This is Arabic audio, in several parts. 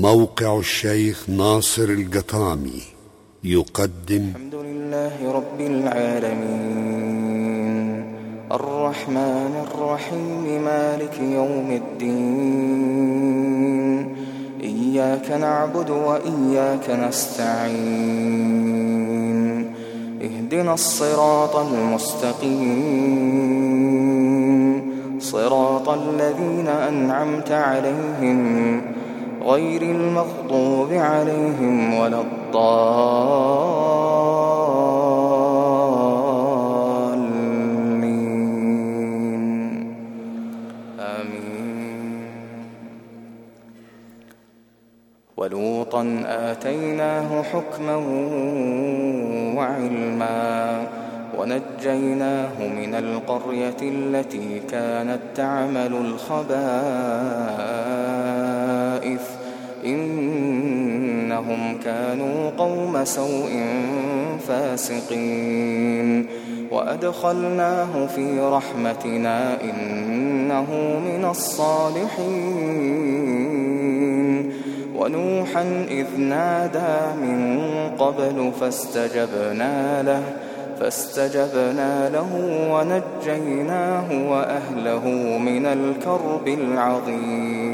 موقع الشيخ ناصر القطامي يقدم الحمد لله رب العالمين. الرحمن الرحيم مالك يوم الدين. إياك نعبد وإياك نستعين. اهدنا الصراط المستقيم. صراط الذين أنعمت عليهم. غير المغضوب عليهم ولا الضالين. آمين. ولوطا آتيناه حكما وعلما ونجيناه من القرية التي كانت تعمل الخبائث. إنهم كانوا قوم سوء فاسقين. وأدخلناه في رحمتنا إنه من الصالحين. ونوحا إذ نادى من قبل فاستجبنا له فاستجبنا له ونجيناه وأهله من الكرب العظيم.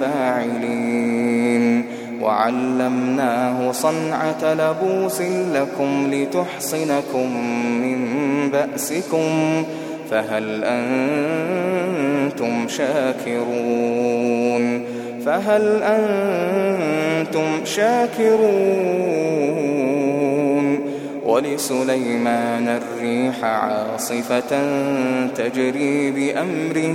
فاعلين وعلمناه صنعة لبوس لكم لتحصنكم من بأسكم فهل أنتم شاكرون؟ فهل أنتم شاكرون؟ ولسليمان الريح عاصفة تجري بأمره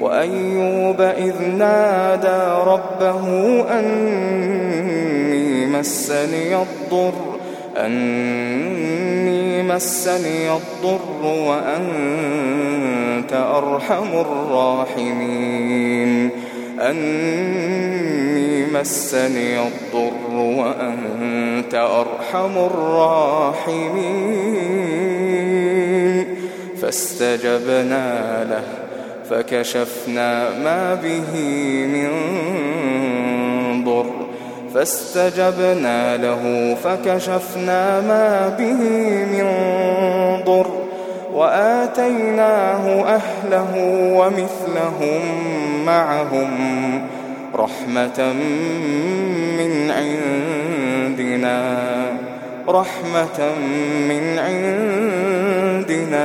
وأيوب إذ نادى ربه أني مسني الضر أني مسني الضر وأنت أرحم الراحمين. أني مسني الضر وأنت أرحم الراحمين. فاستجبنا له. فكشفنا ما به من ضر فاستجبنا له فكشفنا ما به من ضر وآتيناه أهله ومثلهم معهم رحمة من عندنا رحمة من عندنا.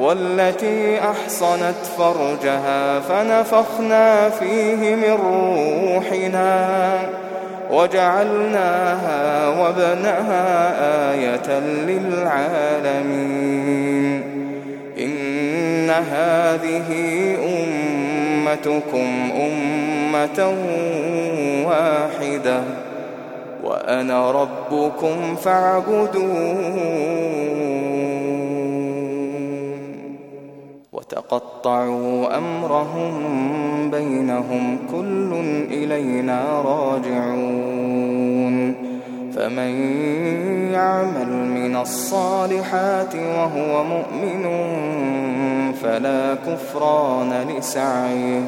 والتي أحصنت فرجها فنفخنا فيه من روحنا وجعلناها وابنها آية للعالمين. إن هذه أمتكم أمة واحدة وأنا ربكم فاعبدون وتقطعوا أمرهم بينهم كل إلينا راجعون فمن يعمل من الصالحات وهو مؤمن فلا كفران لسعيه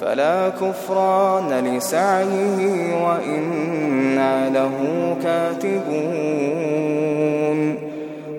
فلا كفران لسعيه وإنا له كاتبون.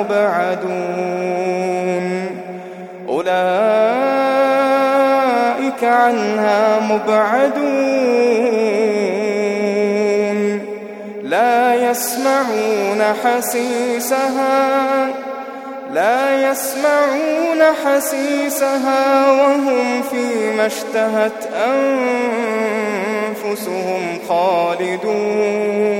مبعدون أولئك عنها مبعدون. لا يسمعون حسيسها لا يسمعون حسيسها وهم فيما اشتهت أنفسهم خالدون.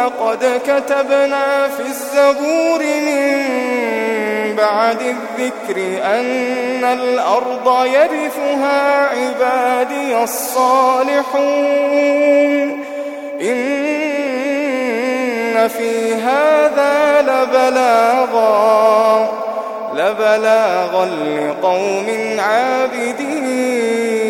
ولقد كتبنا في الزبور من بعد الذكر أن الأرض يرثها عبادي الصالحون. إن في هذا لبلاغا لبلاغا لقوم عابدين.